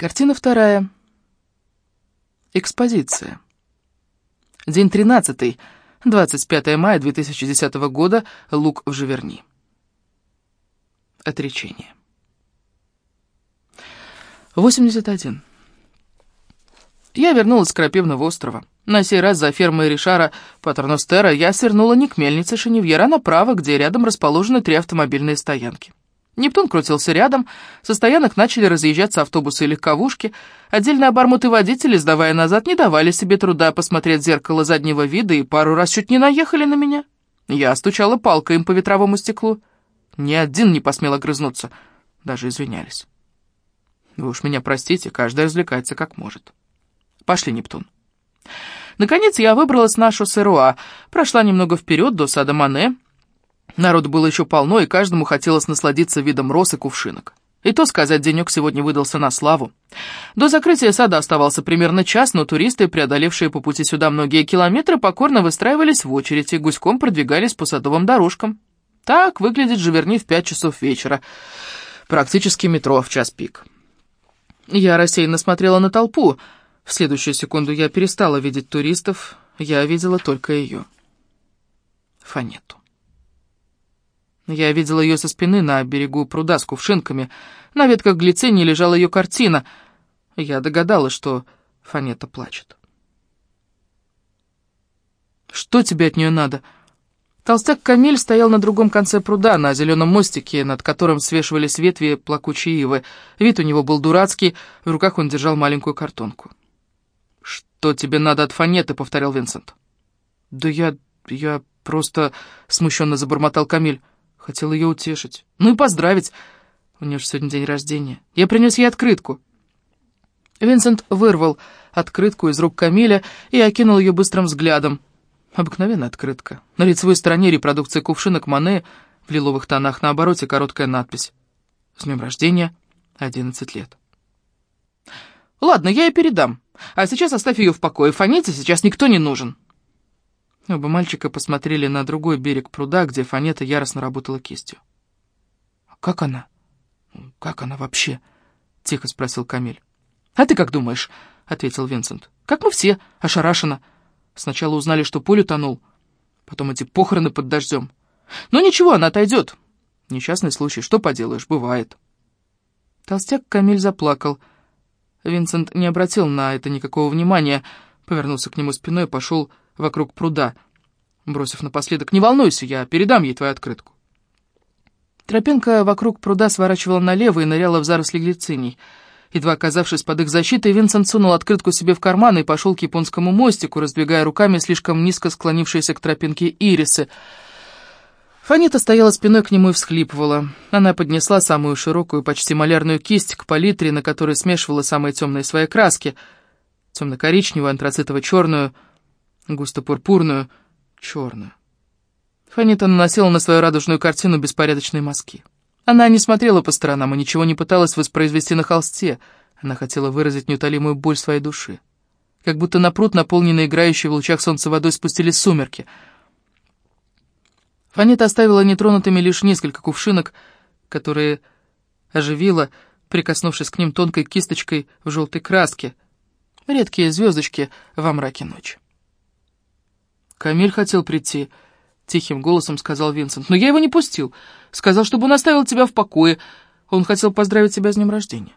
Картина вторая. Экспозиция. День 13, 25 мая 2010 года, Лук в Живерни. Отречение. 81. Я вернулась с Крапивного острова. На сей раз за фермой Ришара Патерностера я свернула не к мельнице Шеневьера, а направо, где рядом расположены три автомобильные стоянки. Нептун крутился рядом, со стоянок начали разъезжаться автобусы и легковушки, отдельные обормоты водители, сдавая назад, не давали себе труда посмотреть в зеркало заднего вида и пару раз чуть не наехали на меня. Я стучала палкой им по ветровому стеклу. Ни один не посмел огрызнуться, даже извинялись. Вы уж меня простите, каждый развлекается как может. Пошли, Нептун. Наконец я выбралась на шоссе Руа, прошла немного вперед до сада Мане, Народу было еще полно, и каждому хотелось насладиться видом роз и кувшинок. И то сказать, денек сегодня выдался на славу. До закрытия сада оставался примерно час, но туристы, преодолевшие по пути сюда многие километры, покорно выстраивались в очередь и гуськом продвигались по садовым дорожкам. Так выглядит Живерни в пять часов вечера. Практически метро в час пик. Я рассеянно смотрела на толпу. В следующую секунду я перестала видеть туристов, я видела только ее. Фанету. Я видела ее со спины на берегу пруда с кувшинками. На ветках глицинии лежала ее картина. Я догадалась, что Фанета плачет. «Что тебе от нее надо?» Толстяк Камиль стоял на другом конце пруда, на зеленом мостике, над которым свешивались ветви плакучей ивы. Вид у него был дурацкий, в руках он держал маленькую картонку. «Что тебе надо от Фанеты?» — повторял Винсент. «Да я... я просто...» — смущенно забормотал Камиль. Хотел ее утешить. Ну и поздравить. У нее же сегодня день рождения. Я принес ей открытку. Винсент вырвал открытку из рук Камиля и окинул ее быстрым взглядом. Обыкновенная открытка. На лицевой стороне репродукция кувшинок Мане в лиловых тонах, на обороте короткая надпись. С днем рождения, 11 лет. Ладно, я ей передам. А сейчас оставь ее в покое. Фаните сейчас никто не нужен. Оба мальчика посмотрели на другой берег пруда, где Фанета яростно работала кистью. «А как она? Как она вообще?» — тихо спросил Камиль. «А ты как думаешь?» — ответил Винсент. «Как мы все, ошарашенно. Сначала узнали, что Поль утонул, потом эти похороны под дождем. Но ничего, она отойдет. Несчастный случай, что поделаешь, бывает». Толстяк Камиль заплакал. Винсент не обратил на это никакого внимания, повернулся к нему спиной и пошел вокруг пруда, бросив напоследок «Не волнуйся, я передам ей твою открытку». Тропинка вокруг пруда сворачивала налево и ныряла в заросли глициний. Едва оказавшись под их защитой, Винсент сунул открытку себе в карман и пошел к японскому мостику, раздвигая руками слишком низко склонившиеся к тропинке ирисы. Фанита стояла спиной к нему и всхлипывала. Она поднесла самую широкую, почти малярную кисть к палитре, на которой смешивала самые темные свои краски. Темно-коричневую, антрацитово-черную — густо-пурпурную, черную. Фанита наносила на свою радужную картину беспорядочные мазки. Она не смотрела по сторонам и ничего не пыталась воспроизвести на холсте. Она хотела выразить неутолимую боль своей души. Как будто на пруд, наполненный играющей в лучах солнца водой, спустились сумерки. Фанита оставила нетронутыми лишь несколько кувшинок, которые оживила, прикоснувшись к ним тонкой кисточкой в желтой краске. Редкие звездочки во мраке ночи. «Камиль хотел прийти», — тихим голосом сказал Винсент. «Но я его не пустил. Сказал, чтобы он оставил тебя в покое. Он хотел поздравить тебя с днем рождения».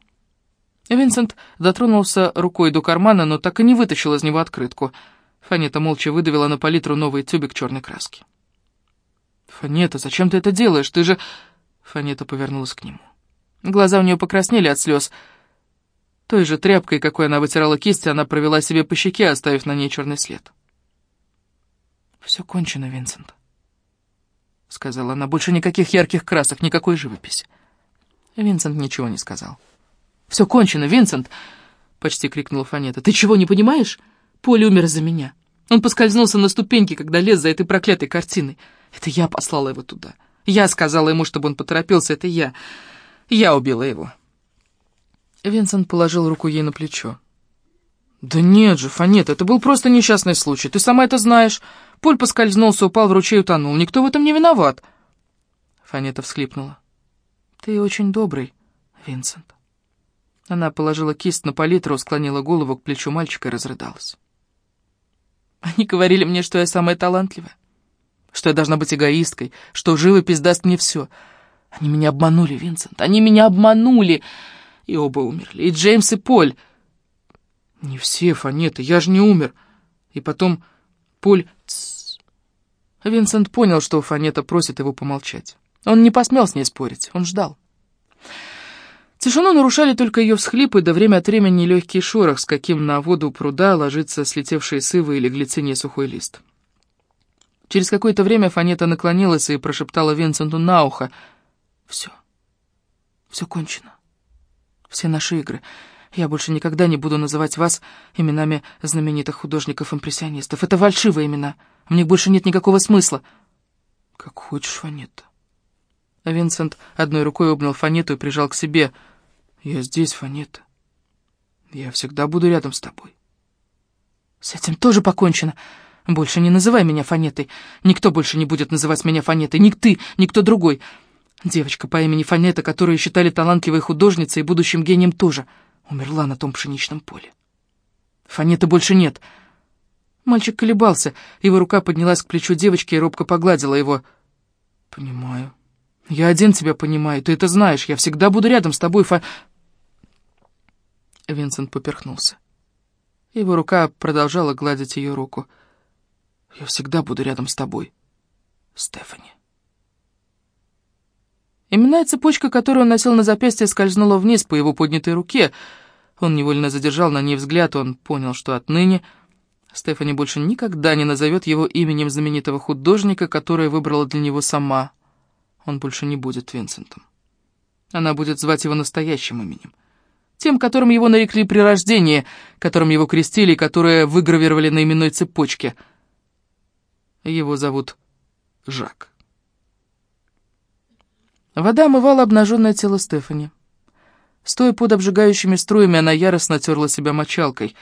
Винсент дотронулся рукой до кармана, но так и не вытащил из него открытку. Фанета молча выдавила на палитру новый тюбик черной краски. «Фанета, зачем ты это делаешь? Ты же...» Фанета повернулась к нему. Глаза у нее покраснели от слез. Той же тряпкой, какой она вытирала кисть, она провела себе по щеке, оставив на ней черный след. «Все кончено, Винсент», — сказала она. «Больше никаких ярких красок, никакой живописи». Винсент ничего не сказал. «Все кончено, Винсент!» — почти крикнула Фанета. «Ты чего, не понимаешь? Поле умер за меня. Он поскользнулся на ступеньке, когда лез за этой проклятой картиной. Это я послала его туда. Я сказала ему, чтобы он поторопился. Это я. Я убила его». Винсент положил руку ей на плечо. «Да нет же, Фанета, это был просто несчастный случай. Ты сама это знаешь. Поль поскользнулся, упал в ручей и утонул. Никто в этом не виноват». Фанета всхлипнула. «Ты очень добрый, Винсент». Она положила кисть на палитру, склонила голову к плечу мальчика и разрыдалась. Они говорили мне, что я самая талантливая, что я должна быть эгоисткой, что живопись даст мне все. Они меня обманули, Винсент, они меня обманули. И оба умерли, и Джеймс, и Поль. Не все, Фанета, я же не умер. И потом Поль... Тс. Винсент понял, что Фанета просит его помолчать. Он не посмел с ней спорить, он ждал. Тишину нарушали только ее всхлипы, да время от времени легкий шорох, с каким на воду пруда ложится слетевшие сывы или глицинии сухой лист. Через какое-то время Фанета наклонилась и прошептала Винсенту на ухо. «Все. Все кончено. Все наши игры. Я больше никогда не буду называть вас именами знаменитых художников-импрессионистов. Это фальшивые имена. В них больше нет никакого смысла». «Как хочешь, Фанета». Винсент одной рукой обнял Фанету и прижал к себе — я здесь, Фанета. Я всегда буду рядом с тобой. С этим тоже покончено. Больше не называй меня Фанетой. Никто больше не будет называть меня Фанетой. Ни ты, никто другой. Девочка по имени Фанета, которую считали талантливой художницей и будущим гением тоже, умерла на том пшеничном поле. Фанеты больше нет. Мальчик колебался. Его рука поднялась к плечу девочки и робко погладила его. «Понимаю. Я один тебя понимаю. Ты это знаешь. Я всегда буду рядом с тобой, Фа...» Винсент поперхнулся. Его рука продолжала гладить ее руку. «Я всегда буду рядом с тобой, Стефани». Именная цепочка, которую он носил на запястье, скользнула вниз по его поднятой руке. Он невольно задержал на ней взгляд, он понял, что отныне Стефани больше никогда не назовет его именем знаменитого художника, которое выбрала для него сама. Он больше не будет Винсентом. Она будет звать его настоящим именем тем, которым его нарекли при рождении, которым его крестили и которые выгравировали на именной цепочке. Его зовут Жак. Вода омывала обнаженное тело Стефани. Стоя под обжигающими струями, она яростно терла себя мочалкой.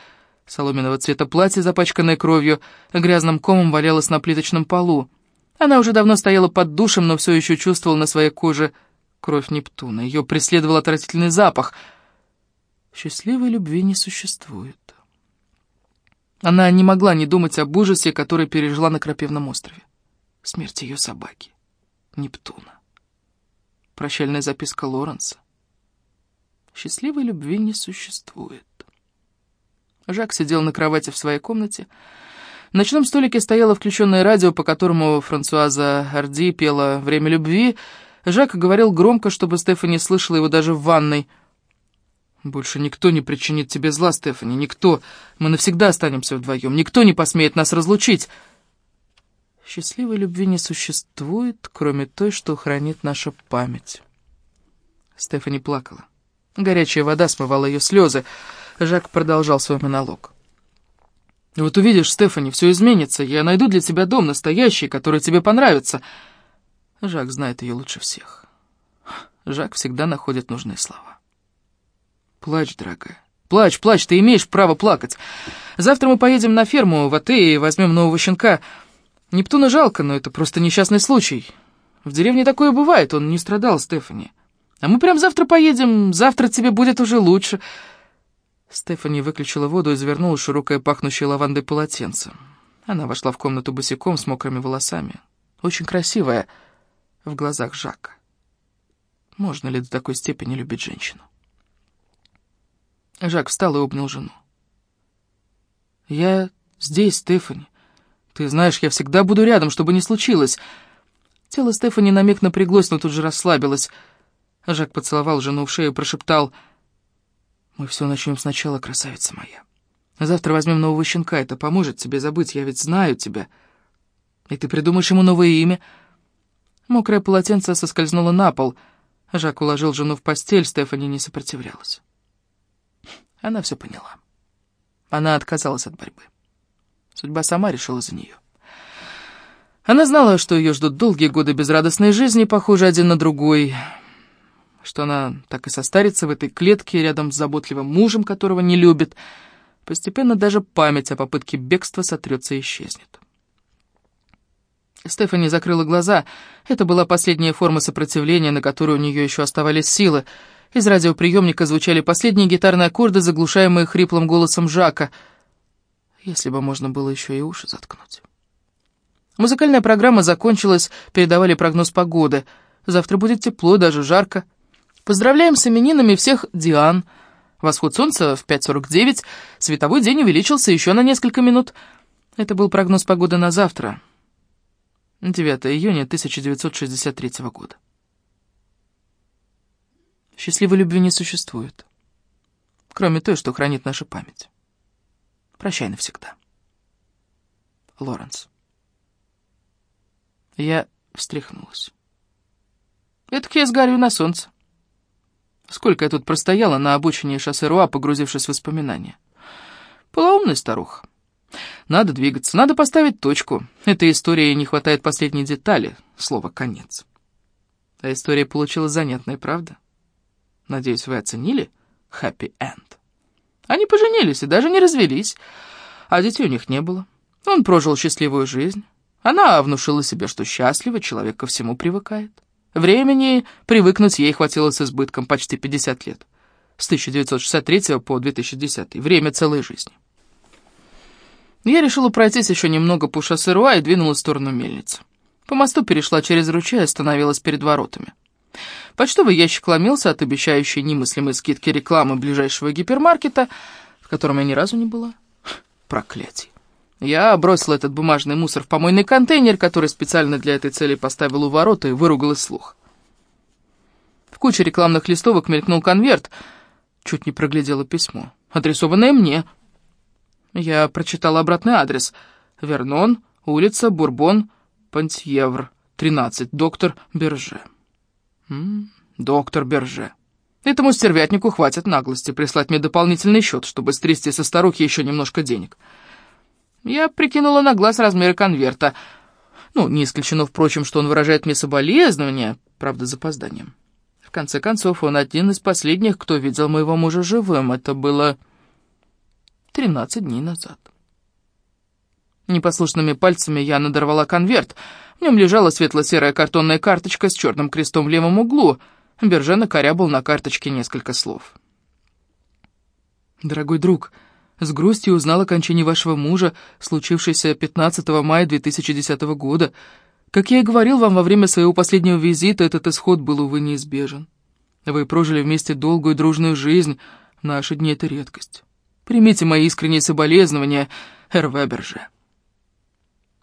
Соломенного цвета платье, запачканное кровью, грязным комом валялось на плиточном полу. Она уже давно стояла под душем, но все еще чувствовала на своей коже кровь Нептуна. Ее преследовал отвратительный запах — Счастливой любви не существует. Она не могла не думать об ужасе, который пережила на Крапивном острове. Смерть ее собаки, Нептуна. Прощальная записка Лоренса. Счастливой любви не существует. Жак сидел на кровати в своей комнате. На ночном столике стояло включенное радио, по которому Франсуаза Арди пела «Время любви». Жак говорил громко, чтобы Стефани слышала его даже в ванной — «Больше никто не причинит тебе зла, Стефани, никто. Мы навсегда останемся вдвоем, никто не посмеет нас разлучить». Счастливой любви не существует, кроме той, что хранит наша память. Стефани плакала. Горячая вода смывала ее слезы. Жак продолжал свой монолог. «Вот увидишь, Стефани, все изменится. Я найду для тебя дом настоящий, который тебе понравится». Жак знает ее лучше всех. Жак всегда находит нужные слова. Плачь, дорогая. Плачь, плачь, ты имеешь право плакать. Завтра мы поедем на ферму в Атее и возьмем нового щенка. Нептуна жалко, но это просто несчастный случай. В деревне такое бывает, он не страдал, Стефани. А мы прям завтра поедем, завтра тебе будет уже лучше. Стефани выключила воду и завернула широкое пахнущее лавандой полотенце. Она вошла в комнату босиком с мокрыми волосами. Очень красивая в глазах Жака. Можно ли до такой степени любить женщину? Жак встал и обнял жену. «Я здесь, Стефани. Ты знаешь, я всегда буду рядом, чтобы не случилось». Тело Стефани на миг напряглось, но тут же расслабилось. Жак поцеловал жену в шею и прошептал. «Мы все начнем сначала, красавица моя. Завтра возьмем нового щенка, это поможет тебе забыть, я ведь знаю тебя. И ты придумаешь ему новое имя». Мокрое полотенце соскользнуло на пол. Жак уложил жену в постель, Стефани не сопротивлялась. Она все поняла. Она отказалась от борьбы. Судьба сама решила за нее. Она знала, что ее ждут долгие годы безрадостной жизни, похожие один на другой, что она так и состарится в этой клетке рядом с заботливым мужем, которого не любит. Постепенно даже память о попытке бегства сотрется и исчезнет. Стефани закрыла глаза. Это была последняя форма сопротивления, на которую у нее еще оставались силы. Из радиоприемника звучали последние гитарные аккорды, заглушаемые хриплым голосом Жака. Если бы можно было еще и уши заткнуть. Музыкальная программа закончилась, передавали прогноз погоды. Завтра будет тепло, даже жарко. Поздравляем с именинами всех Диан. Восход солнца в 5.49, световой день увеличился еще на несколько минут. Это был прогноз погоды на завтра, 9 июня 1963 года. Счастливой любви не существует, кроме той, что хранит наша память. Прощай навсегда. Лоренс. Я встряхнулась. Это я сгорю на солнце. Сколько я тут простояла на обочине шоссе Руа, погрузившись в воспоминания. Полоумная старуха. Надо двигаться, надо поставить точку. Этой истории не хватает последней детали, слово «конец». А история получилась занятная, правда? Надеюсь, вы оценили happy end. Они поженились и даже не развелись, а детей у них не было. Он прожил счастливую жизнь. Она внушила себе, что счастлива, человек ко всему привыкает. Времени привыкнуть ей хватило с избытком почти 50 лет. С 1963 по 2010. Время целой жизни. Я решила пройтись еще немного по шоссе Руа и двинулась в сторону мельницы. По мосту перешла через ручей и остановилась перед воротами. Почтовый ящик ломился от обещающей немыслимой скидки рекламы ближайшего гипермаркета, в котором я ни разу не была. Проклятие. Я бросила этот бумажный мусор в помойный контейнер, который специально для этой цели поставил у ворот, и выругалась слух. В куче рекламных листовок мелькнул конверт. Чуть не проглядела письмо. Адресованное мне. Я прочитала обратный адрес. Вернон, улица Бурбон, Пантьевр, 13, доктор Берже. Доктор Берже. Этому стервятнику хватит наглости прислать мне дополнительный счет, чтобы стрясти со старухи еще немножко денег. Я прикинула на глаз размеры конверта. Ну, не исключено, впрочем, что он выражает мне соболезнования, правда, запозданием. В конце концов, он один из последних, кто видел моего мужа живым. Это было 13 дней назад. Непослушными пальцами я надорвала конверт. В нем лежала светло-серая картонная карточка с черным крестом в левом углу. Бержена накорябал на карточке несколько слов. «Дорогой друг», с грустью узнал о кончине вашего мужа, случившейся 15 мая 2010 года. Как я и говорил вам во время своего последнего визита, этот исход был, увы, неизбежен. Вы прожили вместе долгую дружную жизнь. Наши дни это редкость. Примите мои искренние соболезнования, Эр Веберже.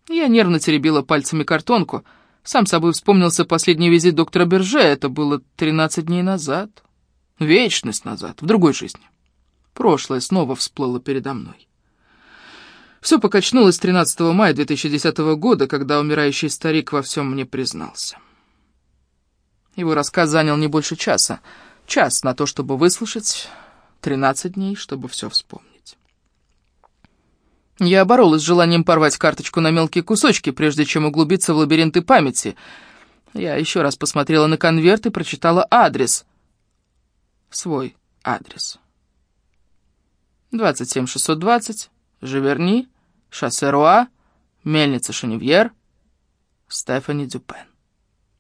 Я нервно теребила пальцами картонку. Сам собой вспомнился последний визит доктора Берже. Это было 13 дней назад. Вечность назад, в другой жизни. Прошлое снова всплыло передо мной. Все покачнулось 13 мая 2010 года, когда умирающий старик во всем мне признался. Его рассказ занял не больше часа. Час на то, чтобы выслушать, 13 дней, чтобы все вспомнить. Я боролась с желанием порвать карточку на мелкие кусочки, прежде чем углубиться в лабиринты памяти. Я еще раз посмотрела на конверт и прочитала адрес. Свой адрес. 27620, Живерни, шоссе Руа, мельница Шеневьер, Стефани Дюпен.